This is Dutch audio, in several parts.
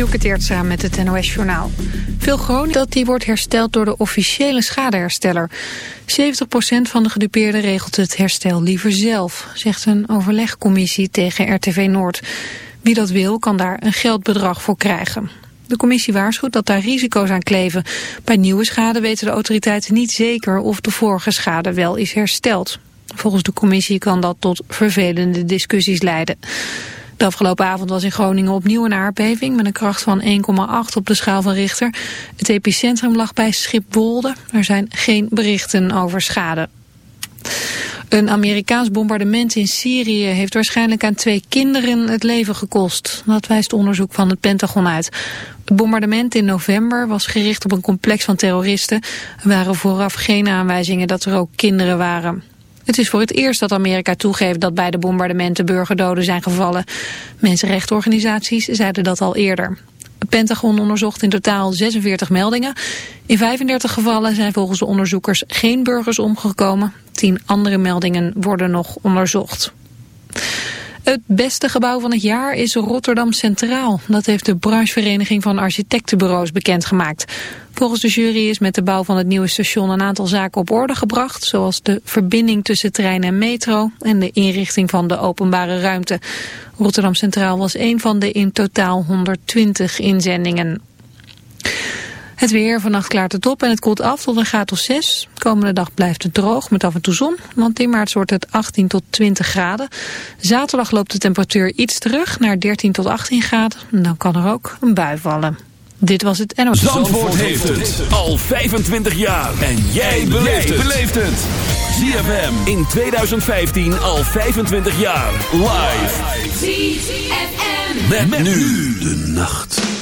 Dielke Teertstra met het NOS-journaal. Veel Groningen dat die wordt hersteld door de officiële schadehersteller. 70% van de gedupeerden regelt het herstel liever zelf, zegt een overlegcommissie tegen RTV Noord. Wie dat wil, kan daar een geldbedrag voor krijgen. De commissie waarschuwt dat daar risico's aan kleven. Bij nieuwe schade weten de autoriteiten niet zeker of de vorige schade wel is hersteld. Volgens de commissie kan dat tot vervelende discussies leiden. De afgelopen avond was in Groningen opnieuw een aardbeving met een kracht van 1,8 op de schaal van Richter. Het epicentrum lag bij Schipwolde. Er zijn geen berichten over schade. Een Amerikaans bombardement in Syrië heeft waarschijnlijk aan twee kinderen het leven gekost. Dat wijst onderzoek van het Pentagon uit. Het bombardement in november was gericht op een complex van terroristen. Er waren vooraf geen aanwijzingen dat er ook kinderen waren. Het is voor het eerst dat Amerika toegeeft dat bij de bombardementen burgerdoden zijn gevallen. Mensenrechtenorganisaties zeiden dat al eerder. Het Pentagon onderzocht in totaal 46 meldingen. In 35 gevallen zijn volgens de onderzoekers geen burgers omgekomen. Tien andere meldingen worden nog onderzocht. Het beste gebouw van het jaar is Rotterdam Centraal. Dat heeft de branchevereniging van architectenbureaus bekendgemaakt. Volgens de jury is met de bouw van het nieuwe station een aantal zaken op orde gebracht, zoals de verbinding tussen trein en metro en de inrichting van de openbare ruimte. Rotterdam Centraal was een van de in totaal 120 inzendingen. Het weer, vannacht klaart het op en het koelt af tot een graad of 6. Komende dag blijft het droog met af en toe zon, want in maart wordt het 18 tot 20 graden. Zaterdag loopt de temperatuur iets terug naar 13 tot 18 graden. En dan kan er ook een bui vallen. Dit was het NOS. Zandvoort, Zandvoort heeft het al 25 jaar. En jij beleeft het. ZFM in 2015 al 25 jaar. Live. ZFM. met nu de nacht.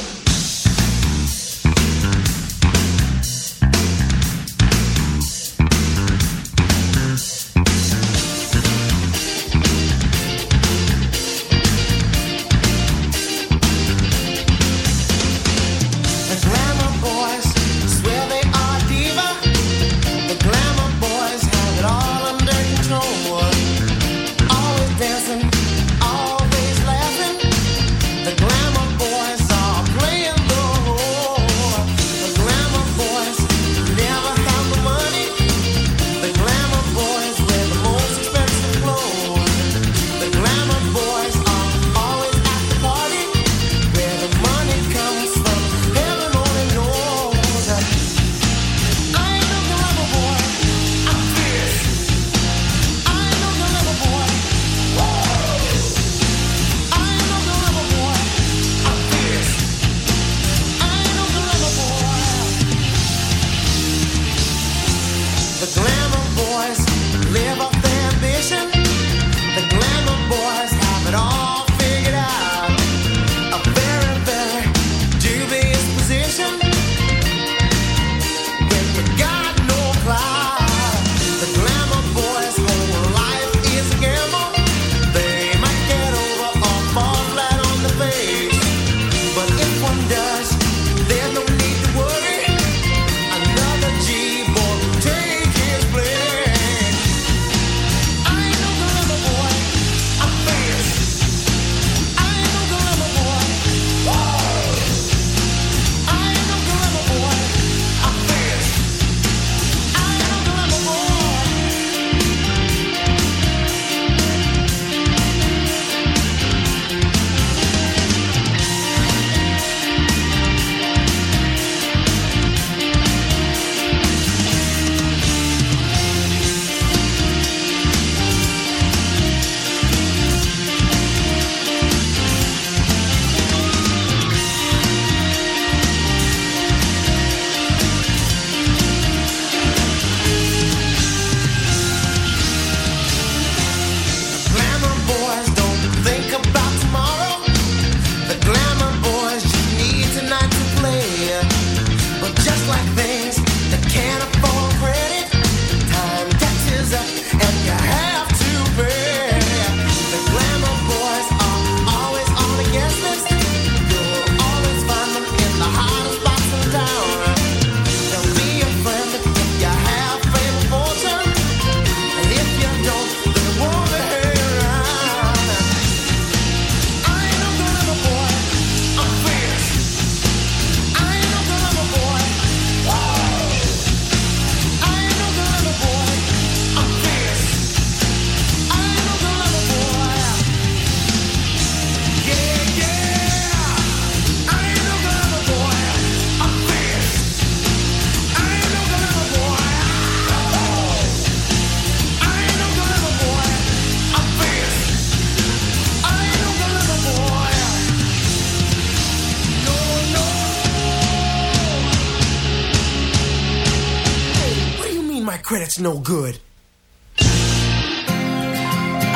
No good.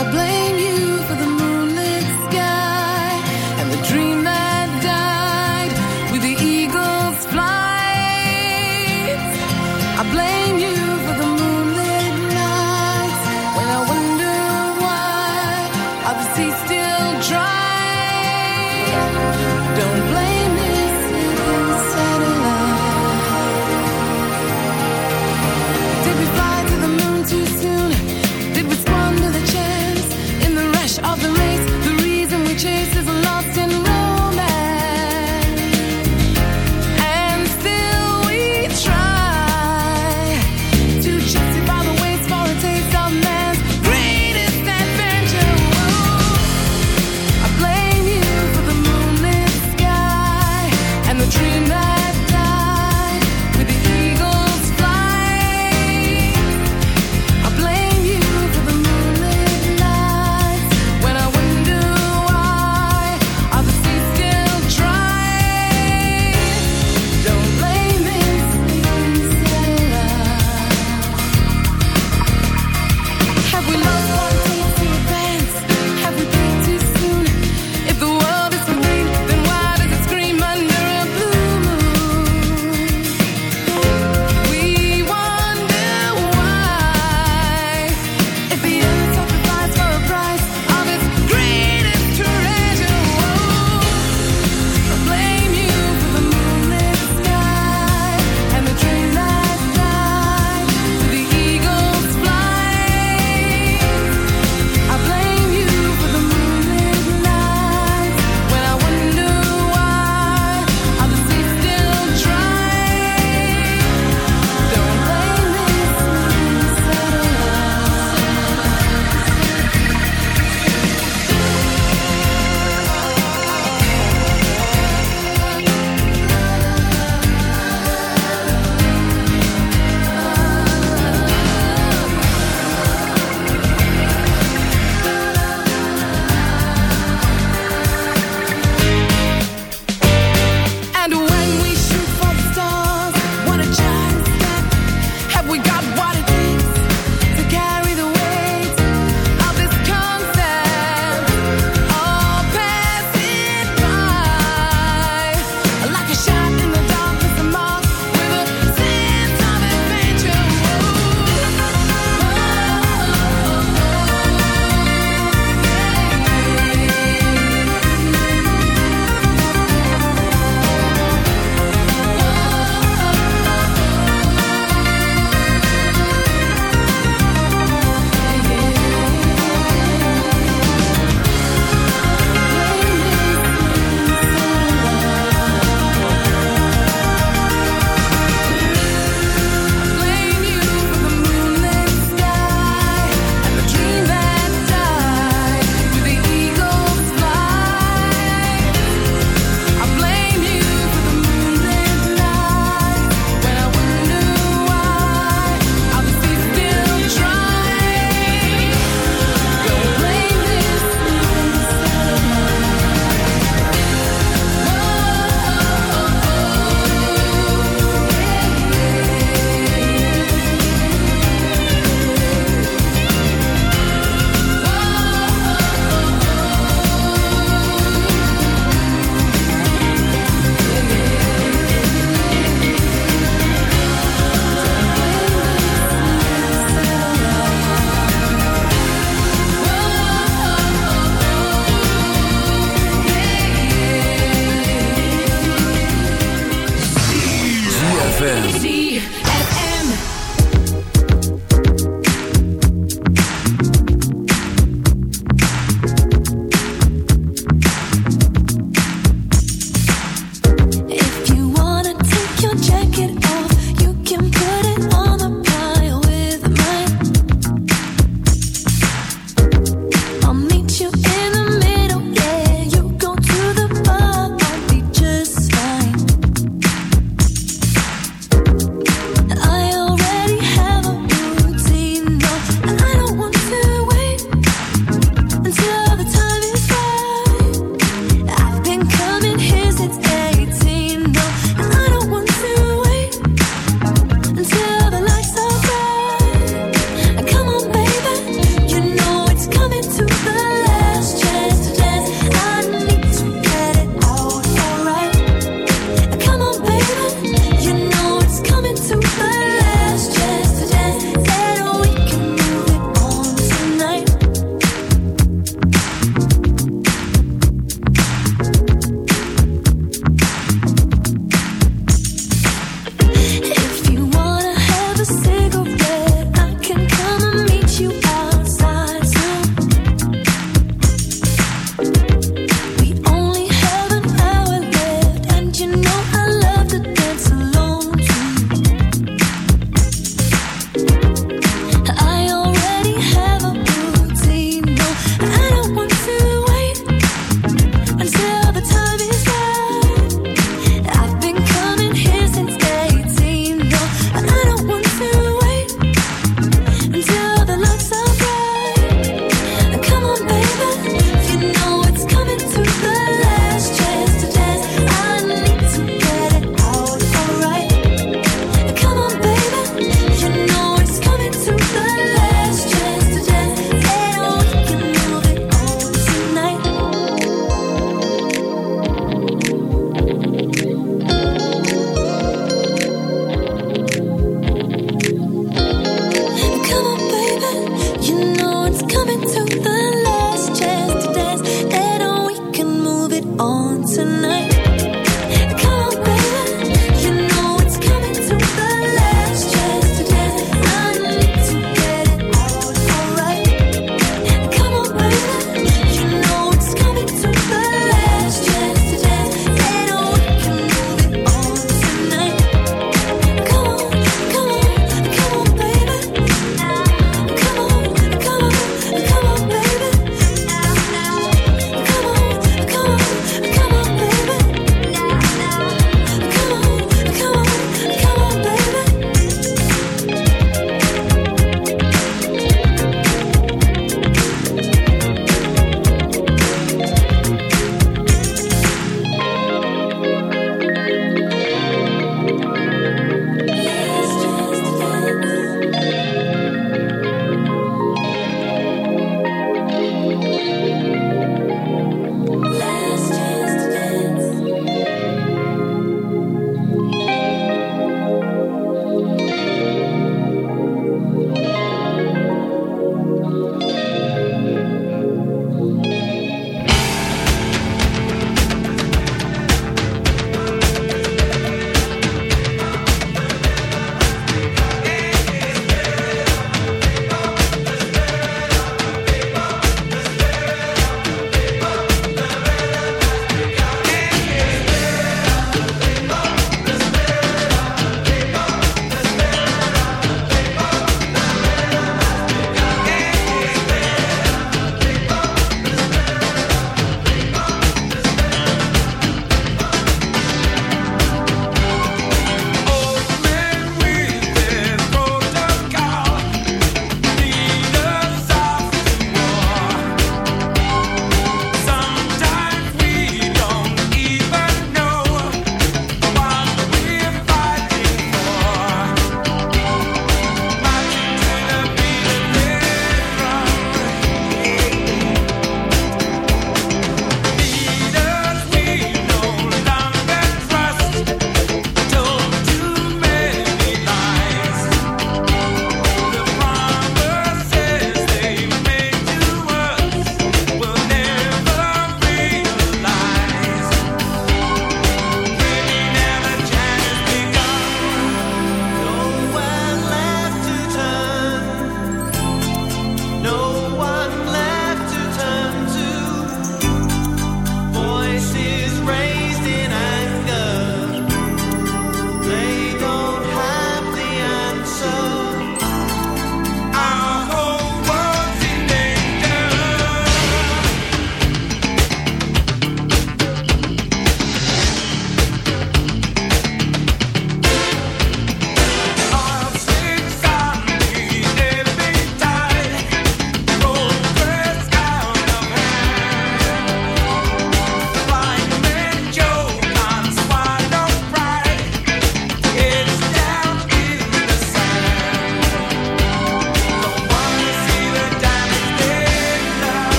I blame you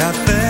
até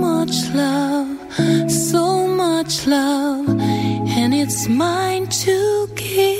much love, so much love, and it's mine to give.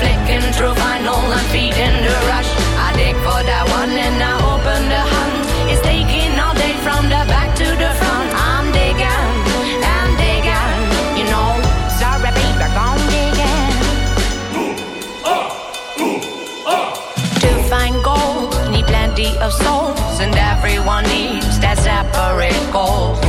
flicking through vinyl, I'm feeding the rush. I dig for that one and I open the hunt. It's taking all day from the back to the front. I'm digging, I'm digging, you know. Sorry, baby, I'm digging. Move up, move up. To find gold, need plenty of souls, and everyone needs that separate gold.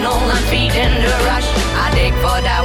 adrenaline feet in the rush. I dig for that.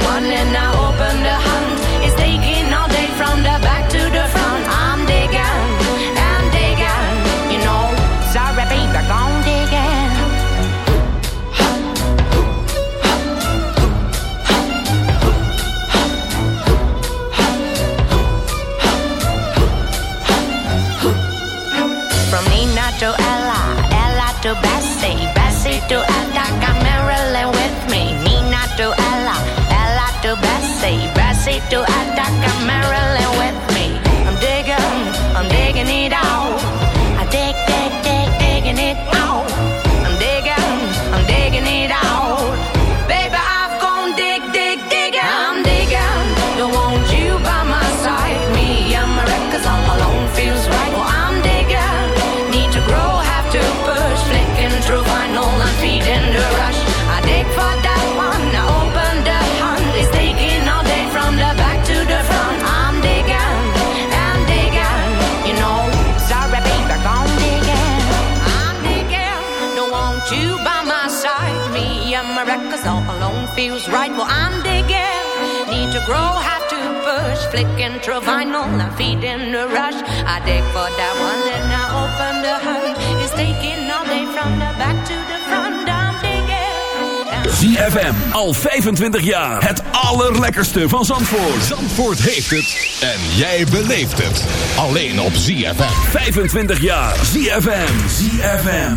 Flicking through vinyl, I'm feeding the rush. I dig for that one, then I open the hood. It's taking all day from the back to the front. I'm digging. ZFM, al 25 jaar. Het allerlekkerste van Zandvoort. Zandvoort heeft het. En jij beleeft het. Alleen op ZFM. 25 jaar. ZFM. ZFM.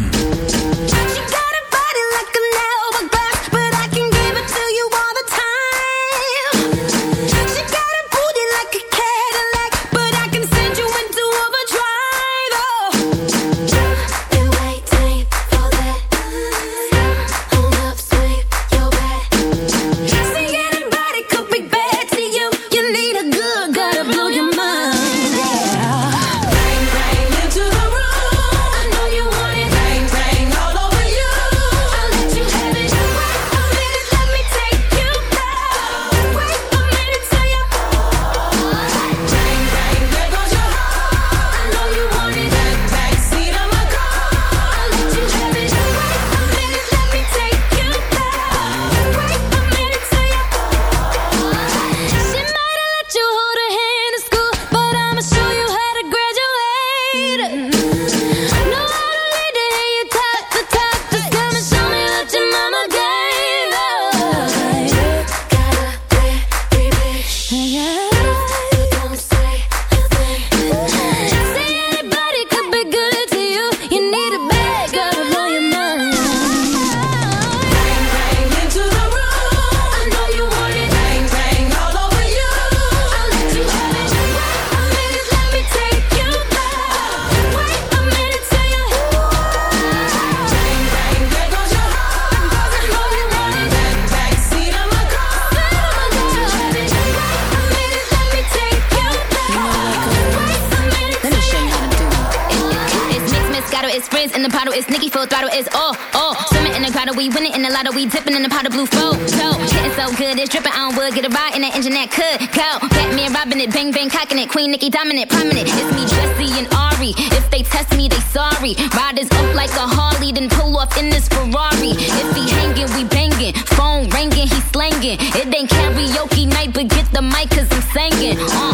in.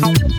Thank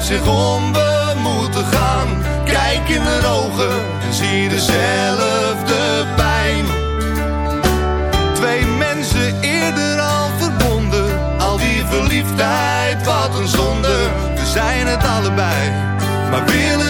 Zich we moeten gaan. Kijk in de ogen en zie dezelfde pijn. Twee mensen eerder al verbonden. Al die verliefdheid, wat een zonde. We zijn het allebei, maar willen